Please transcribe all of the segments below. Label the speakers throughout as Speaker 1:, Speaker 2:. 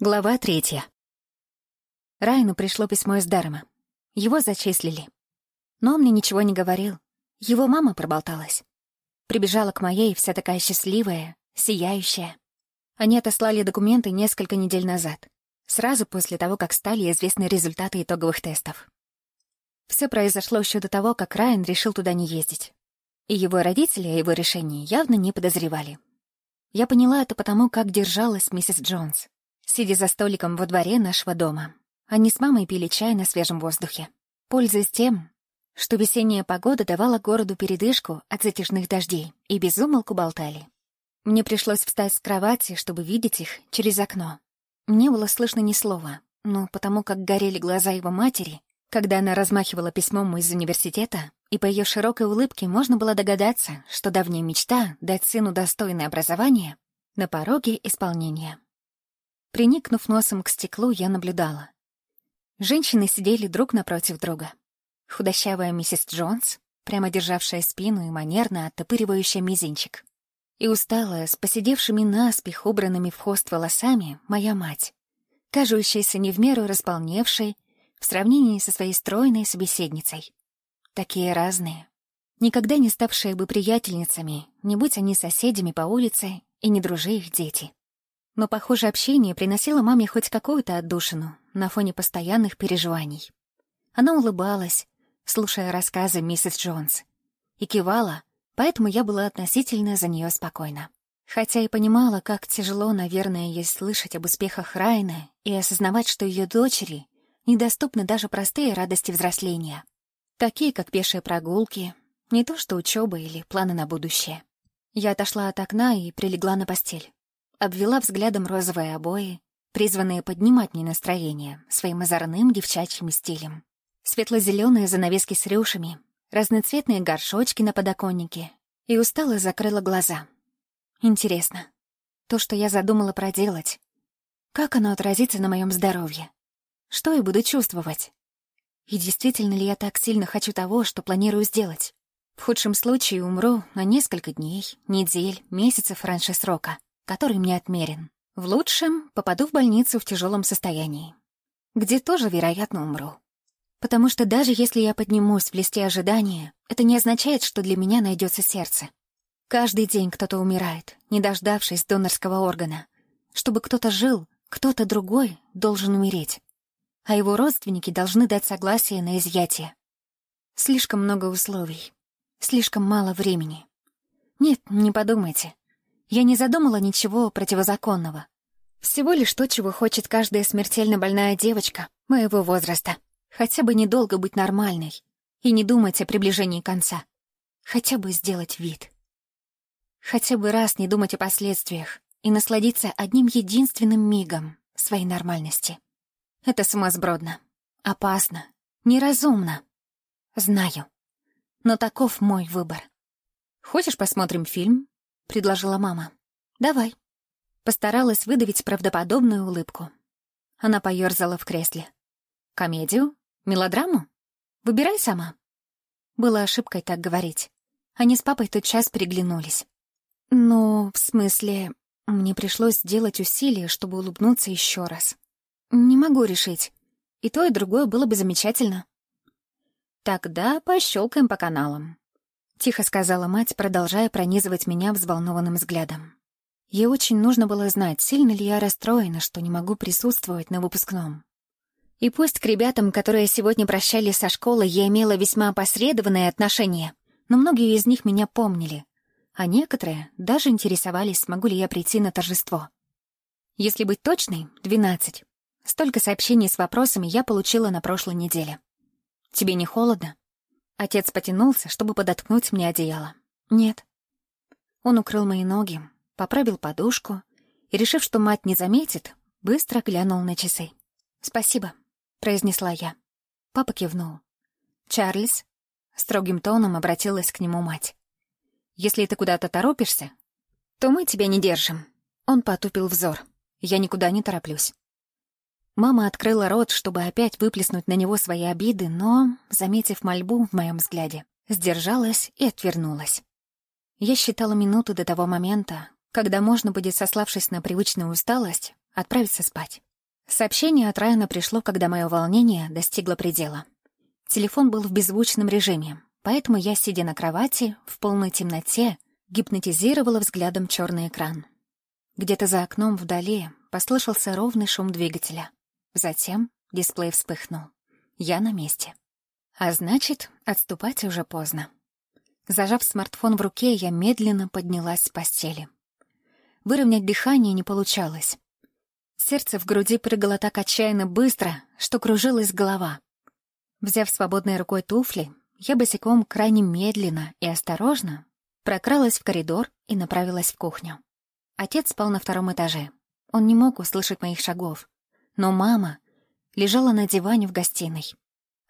Speaker 1: Глава третья. Райну пришло письмо из Дарма. Его зачислили. Но он мне ничего не говорил. Его мама проболталась. Прибежала к моей, вся такая счастливая, сияющая. Они отослали документы несколько недель назад, сразу после того, как стали известны результаты итоговых тестов. Все произошло еще до того, как Райан решил туда не ездить. И его родители о его решении явно не подозревали. Я поняла это потому, как держалась миссис Джонс сидя за столиком во дворе нашего дома. Они с мамой пили чай на свежем воздухе, пользуясь тем, что весенняя погода давала городу передышку от затяжных дождей, и безумолку болтали. Мне пришлось встать с кровати, чтобы видеть их через окно. Не было слышно ни слова, но потому как горели глаза его матери, когда она размахивала письмом из университета, и по ее широкой улыбке можно было догадаться, что давняя мечта дать сыну достойное образование на пороге исполнения. Приникнув носом к стеклу, я наблюдала. Женщины сидели друг напротив друга. Худощавая миссис Джонс, прямо державшая спину и манерно оттопыривающая мизинчик. И усталая, с посидевшими наспех убранными в хвост волосами, моя мать, кажущаяся не в меру располневшей в сравнении со своей стройной собеседницей. Такие разные. Никогда не ставшие бы приятельницами, не будь они соседями по улице и не дружи их дети. Но, похоже, общение приносило маме хоть какую-то отдушину на фоне постоянных переживаний. Она улыбалась, слушая рассказы миссис Джонс, и кивала, поэтому я была относительно за нее спокойна. Хотя и понимала, как тяжело, наверное, ей слышать об успехах Райна и осознавать, что ее дочери недоступны даже простые радости взросления, такие как пешие прогулки, не то что учеба или планы на будущее. Я отошла от окна и прилегла на постель обвела взглядом розовые обои, призванные поднимать мне настроение своим озорным девчачьим стилем. Светло-зеленые занавески с рюшами, разноцветные горшочки на подоконнике, и устало закрыла глаза. Интересно, то, что я задумала проделать, как оно отразится на моем здоровье? Что я буду чувствовать? И действительно ли я так сильно хочу того, что планирую сделать? В худшем случае умру на несколько дней, недель, месяцев раньше срока который мне отмерен. В лучшем попаду в больницу в тяжелом состоянии, где тоже, вероятно, умру. Потому что даже если я поднимусь в листе ожидания, это не означает, что для меня найдется сердце. Каждый день кто-то умирает, не дождавшись донорского органа. Чтобы кто-то жил, кто-то другой должен умереть. А его родственники должны дать согласие на изъятие. Слишком много условий. Слишком мало времени. Нет, не подумайте. Я не задумала ничего противозаконного. Всего лишь то, чего хочет каждая смертельно больная девочка моего возраста. Хотя бы недолго быть нормальной и не думать о приближении конца. Хотя бы сделать вид. Хотя бы раз не думать о последствиях и насладиться одним единственным мигом своей нормальности. Это сумасбродно, опасно, неразумно. Знаю. Но таков мой выбор. Хочешь, посмотрим фильм? — предложила мама. «Давай». Постаралась выдавить правдоподобную улыбку. Она поёрзала в кресле. «Комедию? Мелодраму? Выбирай сама». Было ошибкой так говорить. Они с папой тот час переглянулись. «Ну, в смысле, мне пришлось сделать усилие, чтобы улыбнуться еще раз. Не могу решить. И то, и другое было бы замечательно». «Тогда пощелкаем по каналам», — тихо сказала мать, продолжая пронизывать меня взволнованным взглядом. Ей очень нужно было знать, сильно ли я расстроена, что не могу присутствовать на выпускном. И пусть к ребятам, которые сегодня прощались со школы, я имела весьма опосредованное отношение, но многие из них меня помнили, а некоторые даже интересовались, смогу ли я прийти на торжество. Если быть точной, двенадцать. Столько сообщений с вопросами я получила на прошлой неделе. «Тебе не холодно?» Отец потянулся, чтобы подоткнуть мне одеяло. Нет. Он укрыл мои ноги, поправил подушку и, решив, что мать не заметит, быстро глянул на часы. «Спасибо», — произнесла я. Папа кивнул. «Чарльз?» — строгим тоном обратилась к нему мать. «Если ты куда-то торопишься, то мы тебя не держим». Он потупил взор. «Я никуда не тороплюсь». Мама открыла рот, чтобы опять выплеснуть на него свои обиды, но, заметив мольбу в моем взгляде, сдержалась и отвернулась. Я считала минуты до того момента, когда можно будет, сославшись на привычную усталость, отправиться спать. Сообщение от Райана пришло, когда мое волнение достигло предела. Телефон был в беззвучном режиме, поэтому я, сидя на кровати, в полной темноте, гипнотизировала взглядом черный экран. Где-то за окном вдали послышался ровный шум двигателя. Затем дисплей вспыхнул. Я на месте. А значит, отступать уже поздно. Зажав смартфон в руке, я медленно поднялась с постели. Выровнять дыхание не получалось. Сердце в груди прыгало так отчаянно быстро, что кружилась голова. Взяв свободной рукой туфли, я босиком крайне медленно и осторожно прокралась в коридор и направилась в кухню. Отец спал на втором этаже. Он не мог услышать моих шагов. Но мама лежала на диване в гостиной.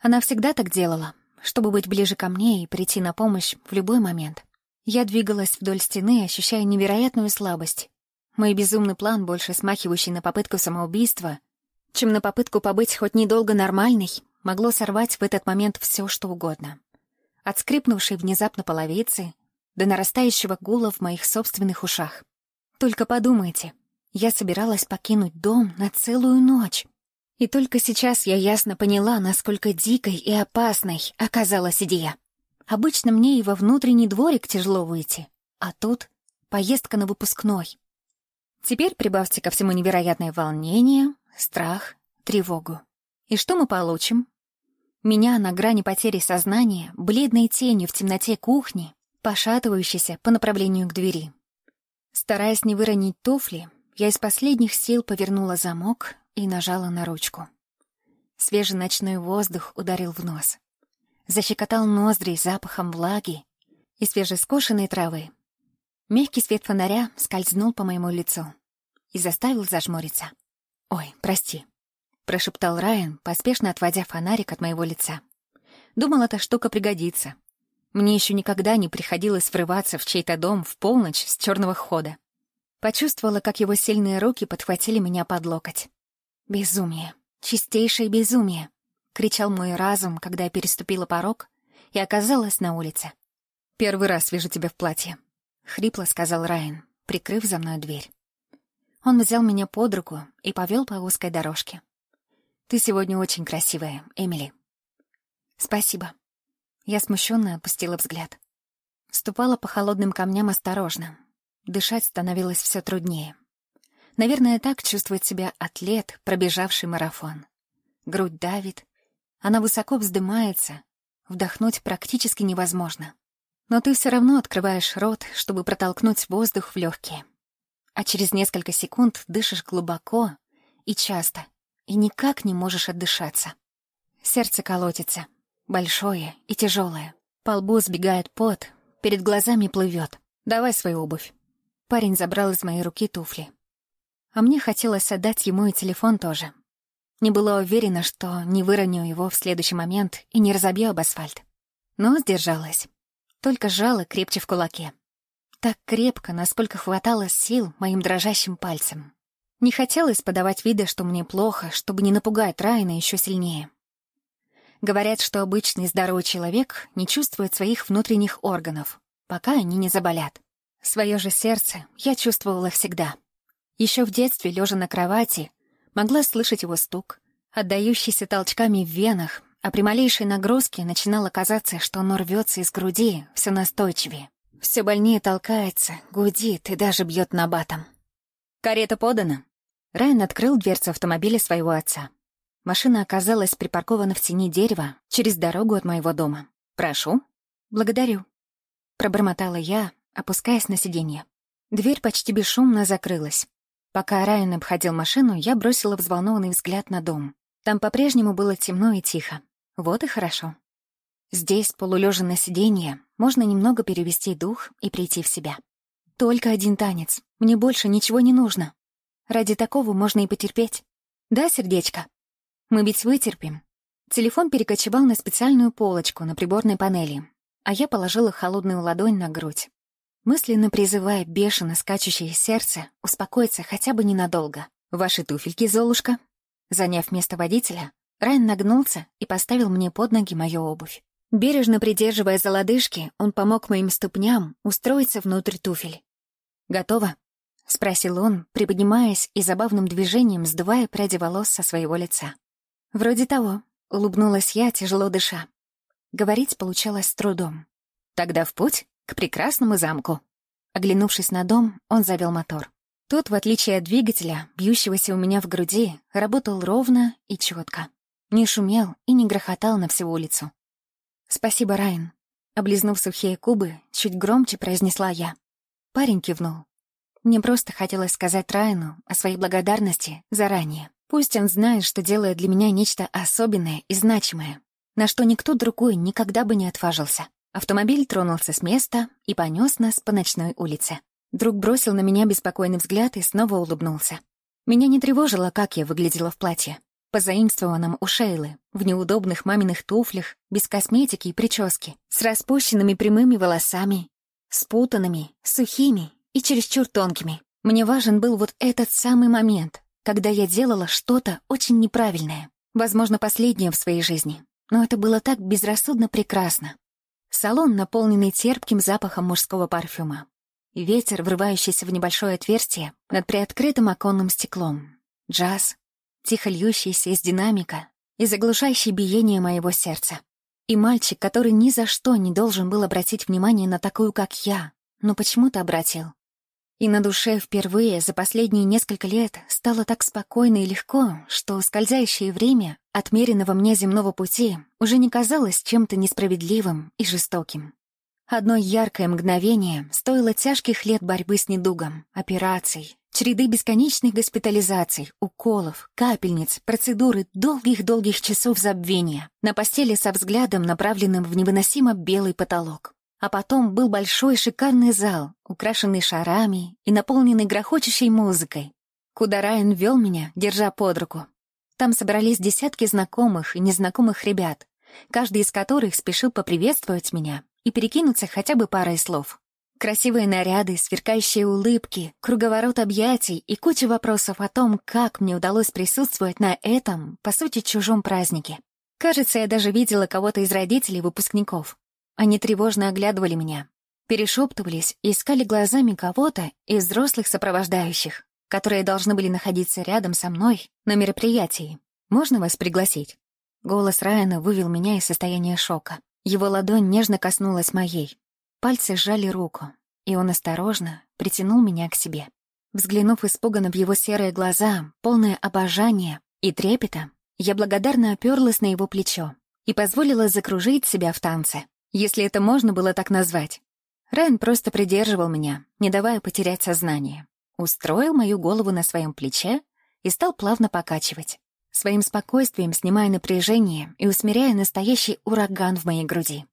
Speaker 1: Она всегда так делала, чтобы быть ближе ко мне и прийти на помощь в любой момент. Я двигалась вдоль стены, ощущая невероятную слабость. Мой безумный план, больше смахивающий на попытку самоубийства, чем на попытку побыть хоть недолго нормальной, могло сорвать в этот момент все, что угодно. От скрипнувшей внезапно половицы до нарастающего гула в моих собственных ушах. Только подумайте, я собиралась покинуть дом на целую ночь. И только сейчас я ясно поняла, насколько дикой и опасной оказалась идея. Обычно мне и во внутренний дворик тяжело выйти, а тут поездка на выпускной. Теперь прибавьте ко всему невероятное волнение, страх, тревогу. И что мы получим? Меня на грани потери сознания, бледной тенью в темноте кухни, пошатывающейся по направлению к двери. Стараясь не выронить туфли, я из последних сил повернула замок и нажала на ручку. Свежий ночной воздух ударил в нос. Защекотал ноздри запахом влаги и свежескошенной травы. Мягкий свет фонаря скользнул по моему лицу и заставил зажмуриться. «Ой, прости», — прошептал Райан, поспешно отводя фонарик от моего лица. «Думал, эта штука пригодится. Мне еще никогда не приходилось врываться в чей-то дом в полночь с черного хода. Почувствовала, как его сильные руки подхватили меня под локоть. «Безумие! Чистейшее безумие!» — кричал мой разум, когда я переступила порог и оказалась на улице. «Первый раз вижу тебя в платье», — хрипло сказал Райан, прикрыв за мной дверь. Он взял меня под руку и повел по узкой дорожке. «Ты сегодня очень красивая, Эмили». «Спасибо», я смущенно опустила взгляд. Ступала по холодным камням осторожно. Дышать становилось все труднее. Наверное, так чувствует себя атлет, пробежавший марафон. Грудь давит, она высоко вздымается, вдохнуть практически невозможно. Но ты все равно открываешь рот, чтобы протолкнуть воздух в легкие. А через несколько секунд дышишь глубоко и часто, и никак не можешь отдышаться. Сердце колотится — Большое и тяжелое. По лбу сбегает пот, перед глазами плывет. «Давай свою обувь». Парень забрал из моей руки туфли. А мне хотелось отдать ему и телефон тоже. Не была уверена, что не выроню его в следующий момент и не разобью об асфальт. Но сдержалась. Только сжала крепче в кулаке. Так крепко, насколько хватало сил моим дрожащим пальцем. Не хотелось подавать вида, что мне плохо, чтобы не напугать Райана еще сильнее. Говорят, что обычный здоровый человек не чувствует своих внутренних органов, пока они не заболят. Свое же сердце я чувствовала всегда. Еще в детстве, лежа на кровати, могла слышать его стук, отдающийся толчками в венах, а при малейшей нагрузке начинало казаться, что оно рвется из груди все настойчивее. Все больнее толкается, гудит и даже бьет на батом. «Карета подана». Райан открыл дверцу автомобиля своего отца. Машина оказалась припаркована в тени дерева через дорогу от моего дома. «Прошу». «Благодарю», — пробормотала я, опускаясь на сиденье. Дверь почти бесшумно закрылась. Пока Райан обходил машину, я бросила взволнованный взгляд на дом. Там по-прежнему было темно и тихо. Вот и хорошо. Здесь, полулежа на сиденье, можно немного перевести дух и прийти в себя. Только один танец. Мне больше ничего не нужно. Ради такого можно и потерпеть. Да, сердечко? Мы ведь вытерпим. Телефон перекочевал на специальную полочку на приборной панели, а я положила холодную ладонь на грудь, мысленно призывая бешено скачущее сердце успокоиться хотя бы ненадолго. «Ваши туфельки, Золушка?» Заняв место водителя, Райан нагнулся и поставил мне под ноги мою обувь. Бережно придерживая за лодыжки, он помог моим ступням устроиться внутрь туфель. «Готово?» — спросил он, приподнимаясь и забавным движением сдувая пряди волос со своего лица. «Вроде того», — улыбнулась я, тяжело дыша. Говорить получалось с трудом. «Тогда в путь к прекрасному замку». Оглянувшись на дом, он завел мотор. Тот, в отличие от двигателя, бьющегося у меня в груди, работал ровно и четко. Не шумел и не грохотал на всю улицу. «Спасибо, Райан», — облизнув сухие кубы, чуть громче произнесла я. Парень кивнул. Мне просто хотелось сказать Райану о своей благодарности заранее. Пусть он знает, что делает для меня нечто особенное и значимое, на что никто другой никогда бы не отважился. Автомобиль тронулся с места и понес нас по ночной улице. Друг бросил на меня беспокойный взгляд и снова улыбнулся. Меня не тревожило, как я выглядела в платье. Позаимствованном у Шейлы, в неудобных маминых туфлях, без косметики и прически, с распущенными прямыми волосами, спутанными, сухими и чересчур тонкими. Мне важен был вот этот самый момент, когда я делала что-то очень неправильное. Возможно, последнее в своей жизни. Но это было так безрассудно прекрасно. Салон, наполненный терпким запахом мужского парфюма. Ветер, врывающийся в небольшое отверстие над приоткрытым оконным стеклом. Джаз, тихо льющийся из динамика и заглушающий биение моего сердца. И мальчик, который ни за что не должен был обратить внимание на такую, как я, но почему-то обратил. И на душе впервые за последние несколько лет стало так спокойно и легко, что скользящее время отмеренного мне земного пути уже не казалось чем-то несправедливым и жестоким. Одно яркое мгновение стоило тяжких лет борьбы с недугом, операций, череды бесконечных госпитализаций, уколов, капельниц, процедуры долгих-долгих часов забвения на постели со взглядом, направленным в невыносимо белый потолок. А потом был большой шикарный зал, украшенный шарами и наполненный грохочущей музыкой, куда Райан вел меня, держа под руку. Там собрались десятки знакомых и незнакомых ребят, каждый из которых спешил поприветствовать меня и перекинуться хотя бы парой слов. Красивые наряды, сверкающие улыбки, круговорот объятий и куча вопросов о том, как мне удалось присутствовать на этом, по сути, чужом празднике. Кажется, я даже видела кого-то из родителей выпускников. Они тревожно оглядывали меня, перешептывались и искали глазами кого-то из взрослых сопровождающих, которые должны были находиться рядом со мной на мероприятии. «Можно вас пригласить?» Голос Райана вывел меня из состояния шока. Его ладонь нежно коснулась моей. Пальцы сжали руку, и он осторожно притянул меня к себе. Взглянув испуганно в его серые глаза, полное обожания и трепета, я благодарно оперлась на его плечо и позволила закружить себя в танце если это можно было так назвать. Райан просто придерживал меня, не давая потерять сознание. Устроил мою голову на своем плече и стал плавно покачивать, своим спокойствием снимая напряжение и усмиряя настоящий ураган в моей груди.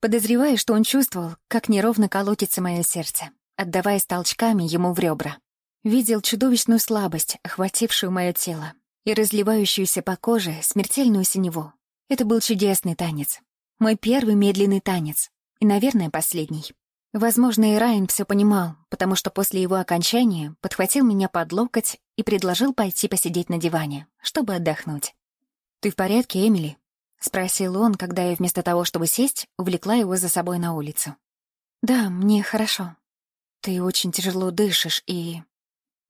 Speaker 1: Подозревая, что он чувствовал, как неровно колотится мое сердце, отдаваясь толчками ему в ребра. Видел чудовищную слабость, охватившую мое тело, и разливающуюся по коже смертельную синеву. Это был чудесный танец, мой первый медленный танец. И, наверное, последний. Возможно, и Райан все понимал, потому что после его окончания подхватил меня под локоть и предложил пойти посидеть на диване, чтобы отдохнуть. «Ты в порядке, Эмили?» — спросил он, когда я вместо того, чтобы сесть, увлекла его за собой на улицу. «Да, мне хорошо. Ты очень тяжело дышишь, и...»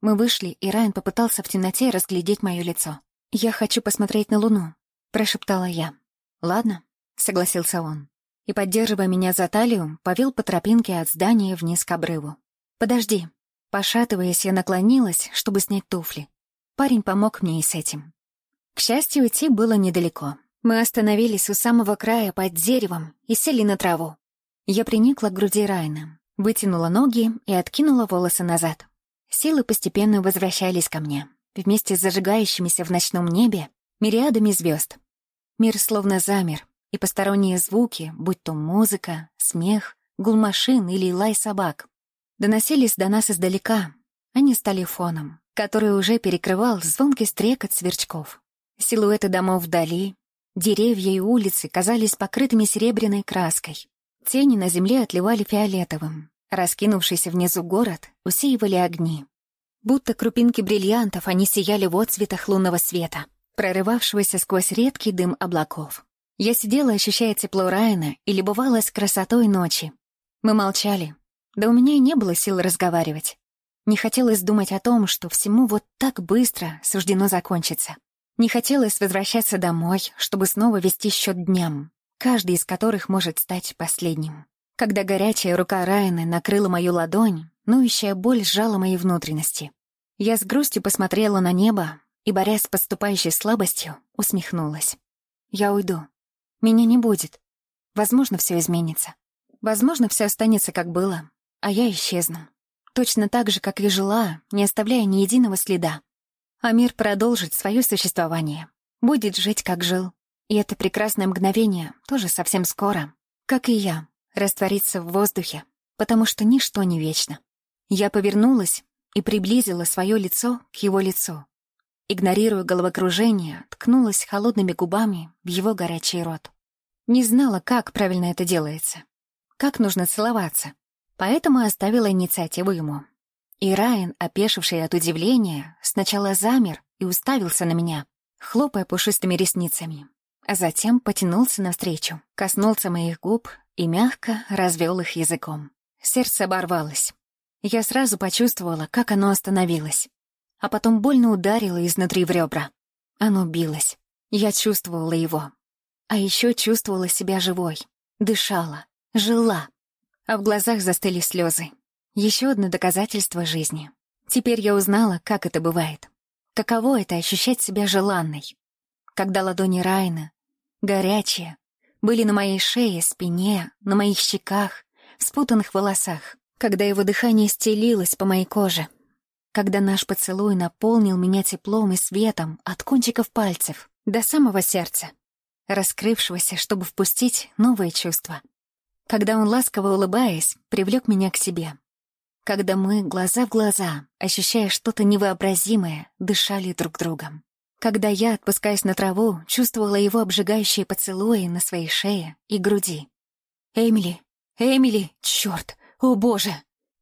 Speaker 1: Мы вышли, и Райан попытался в темноте разглядеть мое лицо. «Я хочу посмотреть на Луну», — прошептала я. «Ладно, — согласился он. И, поддерживая меня за талию, повел по тропинке от здания вниз к обрыву. «Подожди». Пошатываясь, я наклонилась, чтобы снять туфли. Парень помог мне и с этим. К счастью, идти было недалеко. Мы остановились у самого края под деревом и сели на траву. Я приникла к груди Райна, вытянула ноги и откинула волосы назад. Силы постепенно возвращались ко мне, вместе с зажигающимися в ночном небе мириадами звезд. Мир словно замер, и посторонние звуки, будь то музыка, смех, гул машин или лай собак, доносились до нас издалека. Они стали фоном, который уже перекрывал звонкий стрекот сверчков. Силуэты домов вдали, деревья и улицы казались покрытыми серебряной краской. Тени на земле отливали фиолетовым. Раскинувшийся внизу город усеивали огни. Будто крупинки бриллиантов они сияли в отцветах лунного света, прорывавшегося сквозь редкий дым облаков. Я сидела, ощущая тепло Райана, и любовалась красотой ночи. Мы молчали. Да у меня и не было сил разговаривать. Не хотелось думать о том, что всему вот так быстро суждено закончиться. Не хотелось возвращаться домой, чтобы снова вести счет дням, каждый из которых может стать последним. Когда горячая рука Райана накрыла мою ладонь, ноющая боль сжала мои внутренности. Я с грустью посмотрела на небо и, борясь с подступающей слабостью, усмехнулась. «Я уйду. Меня не будет. Возможно, все изменится. Возможно, все останется как было, а я исчезну. Точно так же, как и жила, не оставляя ни единого следа. А мир продолжит свое существование. Будет жить, как жил. И это прекрасное мгновение тоже совсем скоро, как и я, растворится в воздухе, потому что ничто не вечно. Я повернулась и приблизила свое лицо к его лицу. Игнорируя головокружение, ткнулась холодными губами в его горячий рот. Не знала, как правильно это делается. Как нужно целоваться поэтому оставила инициативу ему. И Райан, опешивший от удивления, сначала замер и уставился на меня, хлопая пушистыми ресницами, а затем потянулся навстречу, коснулся моих губ и мягко развел их языком. Сердце оборвалось. Я сразу почувствовала, как оно остановилось, а потом больно ударило изнутри в ребра. Оно билось. Я чувствовала его. А еще чувствовала себя живой, дышала, жила а в глазах застыли слезы. Еще одно доказательство жизни. Теперь я узнала, как это бывает. Каково это — ощущать себя желанной. Когда ладони Райна, горячие, были на моей шее, спине, на моих щеках, в спутанных волосах, когда его дыхание стелилось по моей коже, когда наш поцелуй наполнил меня теплом и светом от кончиков пальцев до самого сердца, раскрывшегося, чтобы впустить новые чувства когда он, ласково улыбаясь, привлек меня к себе. Когда мы, глаза в глаза, ощущая что-то невообразимое, дышали друг другом. Когда я, отпускаясь на траву, чувствовала его обжигающие поцелуи на своей шее и груди. «Эмили! Эмили! Чёрт! О, боже!»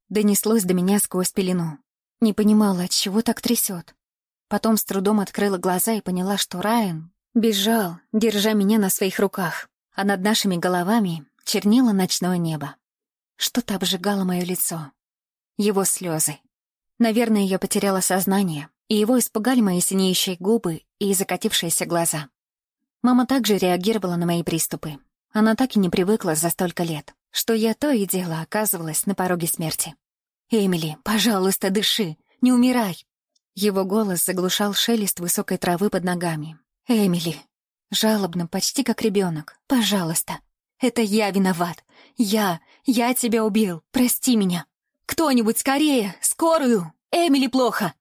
Speaker 1: Донеслось до меня сквозь пелену. Не понимала, от чего так трясет. Потом с трудом открыла глаза и поняла, что Райан бежал, держа меня на своих руках, а над нашими головами чернело ночное небо. Что-то обжигало мое лицо. Его слезы. Наверное, я потеряла сознание, и его испугали мои синеющие губы и закатившиеся глаза. Мама также реагировала на мои приступы. Она так и не привыкла за столько лет, что я то и дело оказывалась на пороге смерти. «Эмили, пожалуйста, дыши, не умирай!» Его голос заглушал шелест высокой травы под ногами. «Эмили!» Жалобно, почти как ребенок. «Пожалуйста!» Это я виноват. Я, я тебя убил. Прости меня. Кто-нибудь скорее, скорую. Эмили плохо.